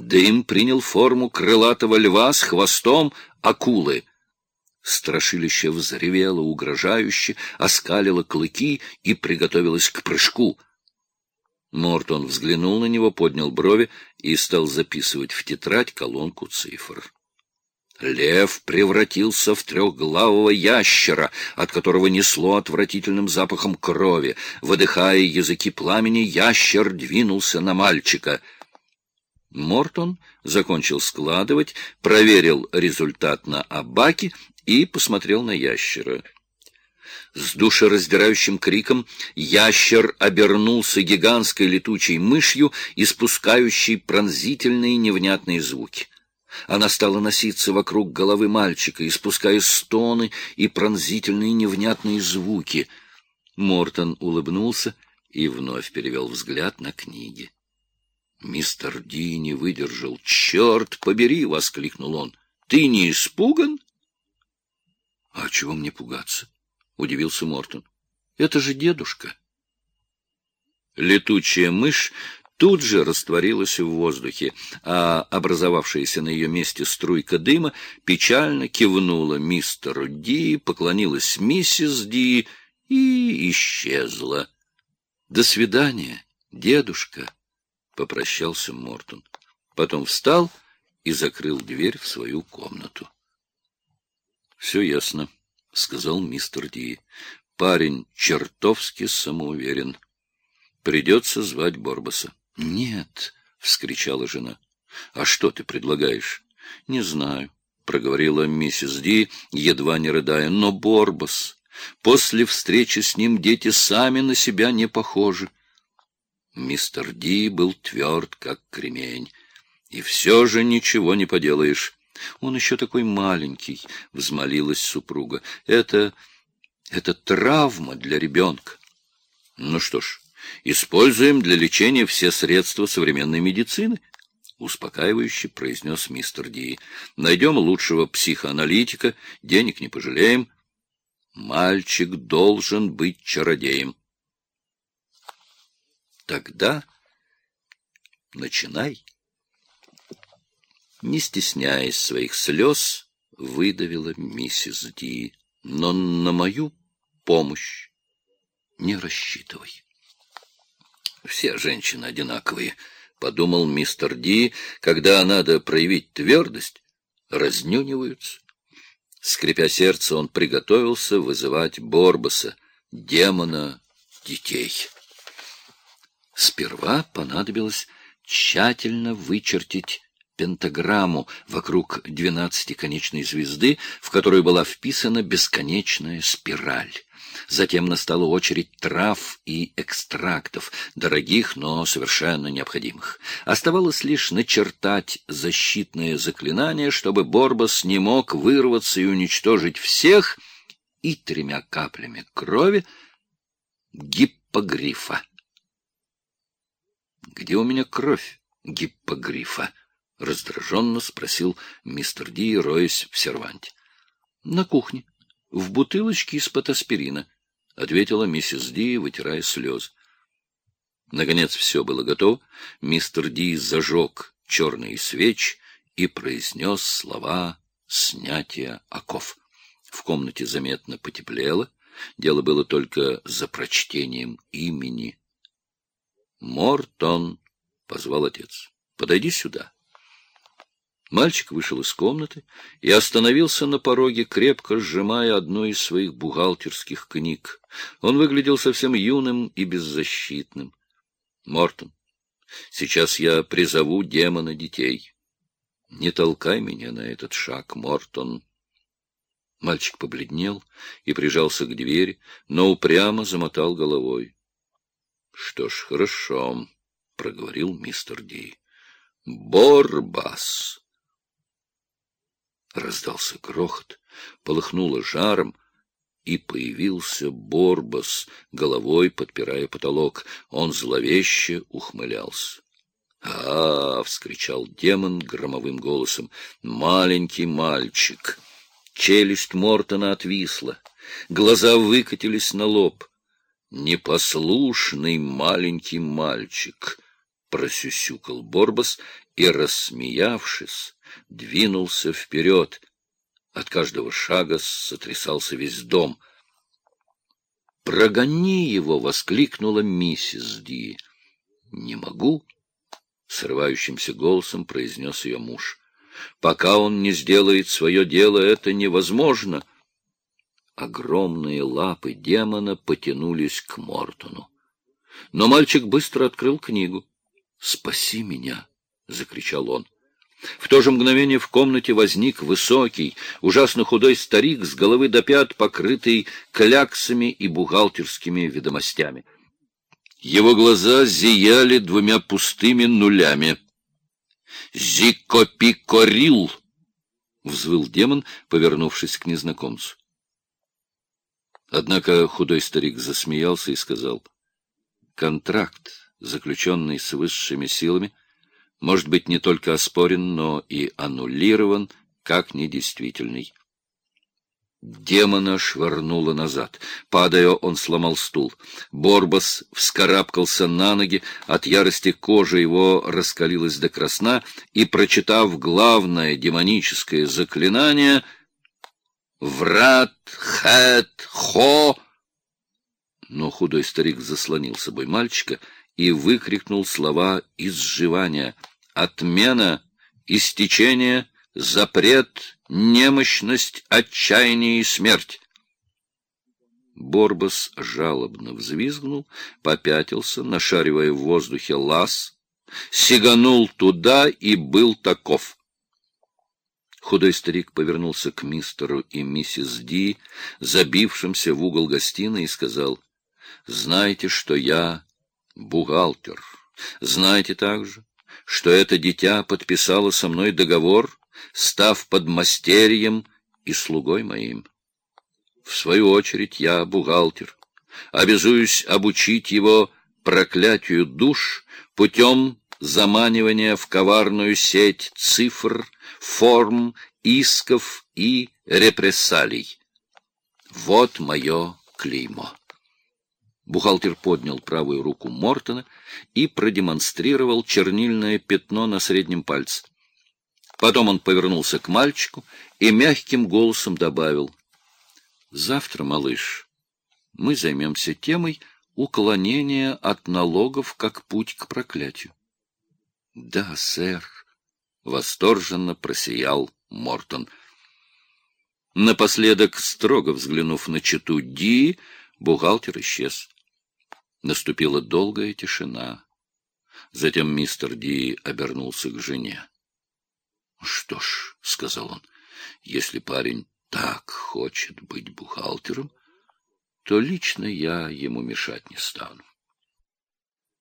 Дым принял форму крылатого льва с хвостом акулы. Страшилище взревело угрожающе, оскалило клыки и приготовилось к прыжку. Мортон взглянул на него, поднял брови и стал записывать в тетрадь колонку цифр. Лев превратился в трехглавого ящера, от которого несло отвратительным запахом крови. Выдыхая языки пламени, ящер двинулся на мальчика. Мортон закончил складывать, проверил результат на абаке и посмотрел на ящера. С душераздирающим криком ящер обернулся гигантской летучей мышью, испускающей пронзительные невнятные звуки. Она стала носиться вокруг головы мальчика, испуская стоны и пронзительные невнятные звуки. Мортон улыбнулся и вновь перевел взгляд на книги. Мистер Ди не выдержал. «Черт побери!» — воскликнул он. «Ты не испуган?» «А чего мне пугаться?» — удивился Мортон. «Это же дедушка». Летучая мышь тут же растворилась в воздухе, а образовавшаяся на ее месте струйка дыма печально кивнула мистеру Ди, поклонилась миссис Ди и исчезла. «До свидания, дедушка», — попрощался Мортон. Потом встал и закрыл дверь в свою комнату. «Все ясно», — сказал мистер Ди. «Парень чертовски самоуверен. Придется звать Борбаса». «Нет», — вскричала жена. «А что ты предлагаешь?» «Не знаю», — проговорила миссис Ди, едва не рыдая. «Но Борбас, после встречи с ним дети сами на себя не похожи». Мистер Ди был тверд, как кремень. «И все же ничего не поделаешь». Он еще такой маленький, — взмолилась супруга. Это... это травма для ребенка. Ну что ж, используем для лечения все средства современной медицины, — успокаивающе произнес мистер Ди. Найдем лучшего психоаналитика, денег не пожалеем. Мальчик должен быть чародеем. Тогда начинай. Не стесняясь своих слез, выдавила миссис Ди. Но на мою помощь не рассчитывай. Все женщины одинаковые, — подумал мистер Ди, когда надо проявить твердость, разнюниваются. Скрипя сердце, он приготовился вызывать Борбаса, демона детей. Сперва понадобилось тщательно вычертить пентаграмму вокруг двенадцатиконечной звезды, в которую была вписана бесконечная спираль. Затем настала очередь трав и экстрактов, дорогих, но совершенно необходимых. Оставалось лишь начертать защитное заклинание, чтобы Борбас не мог вырваться и уничтожить всех, и тремя каплями крови гиппогрифа. «Где у меня кровь гиппогрифа?» — раздраженно спросил мистер Ди, роясь в серванте. — На кухне, в бутылочке из-под аспирина, — ответила миссис Ди, вытирая слезы. Наконец все было готово. Мистер Ди зажег черные свечи и произнес слова снятия оков. В комнате заметно потеплело. Дело было только за прочтением имени. «Мортон», — позвал отец, — «подойди сюда». Мальчик вышел из комнаты и остановился на пороге, крепко сжимая одну из своих бухгалтерских книг. Он выглядел совсем юным и беззащитным. — Мортон, сейчас я призову демона детей. Не толкай меня на этот шаг, Мортон. Мальчик побледнел и прижался к двери, но упрямо замотал головой. — Что ж, хорошо, — проговорил мистер Ди. — Борбас! Раздался грохот, полыхнуло жаром, и появился Борбас, головой подпирая потолок. Он зловеще ухмылялся. «А — вскричал демон громовым голосом. — Маленький мальчик! Челюсть Мортона отвисла, глаза выкатились на лоб. «Непослушный маленький мальчик!» — просюсюкал Борбас и, рассмеявшись, двинулся вперед. От каждого шага сотрясался весь дом. «Прогони его!» — воскликнула миссис Ди. «Не могу!» — срывающимся голосом произнес ее муж. «Пока он не сделает свое дело, это невозможно!» Огромные лапы демона потянулись к Мортону. Но мальчик быстро открыл книгу. «Спаси меня!» — закричал он. В то же мгновение в комнате возник высокий, ужасно худой старик с головы до пят, покрытый кляксами и бухгалтерскими ведомостями. Его глаза зияли двумя пустыми нулями. «Зикопикорил!» — взвыл демон, повернувшись к незнакомцу. Однако худой старик засмеялся и сказал, «Контракт, заключенный с высшими силами, может быть не только оспорен, но и аннулирован как недействительный». Демона швырнуло назад. Падая, он сломал стул. Борбас вскарабкался на ноги, от ярости кожа его раскалилась до красна, и, прочитав главное демоническое заклинание — Врат, хэт, хо. Но худой старик заслонил собой мальчика и выкрикнул слова изживания. Отмена, истечение, запрет, немощность, отчаяние и смерть. Борбас жалобно взвизгнул, попятился, нашаривая в воздухе лаз, сиганул туда и был таков. Худой старик повернулся к мистеру и миссис Ди, забившимся в угол гостиной, и сказал, «Знаете, что я бухгалтер. Знаете также, что это дитя подписало со мной договор, став подмастерьем и слугой моим. В свою очередь я бухгалтер, обязуюсь обучить его проклятию душ путем заманивания в коварную сеть цифр, форм, исков и репрессалий. Вот мое клеймо. Бухгалтер поднял правую руку Мортона и продемонстрировал чернильное пятно на среднем пальце. Потом он повернулся к мальчику и мягким голосом добавил. — Завтра, малыш, мы займемся темой уклонения от налогов как путь к проклятию. — Да, сэр, — восторженно просиял Мортон. Напоследок, строго взглянув на читу Ди, бухгалтер исчез. Наступила долгая тишина. Затем мистер Ди обернулся к жене. — Что ж, — сказал он, — если парень так хочет быть бухгалтером, то лично я ему мешать не стану.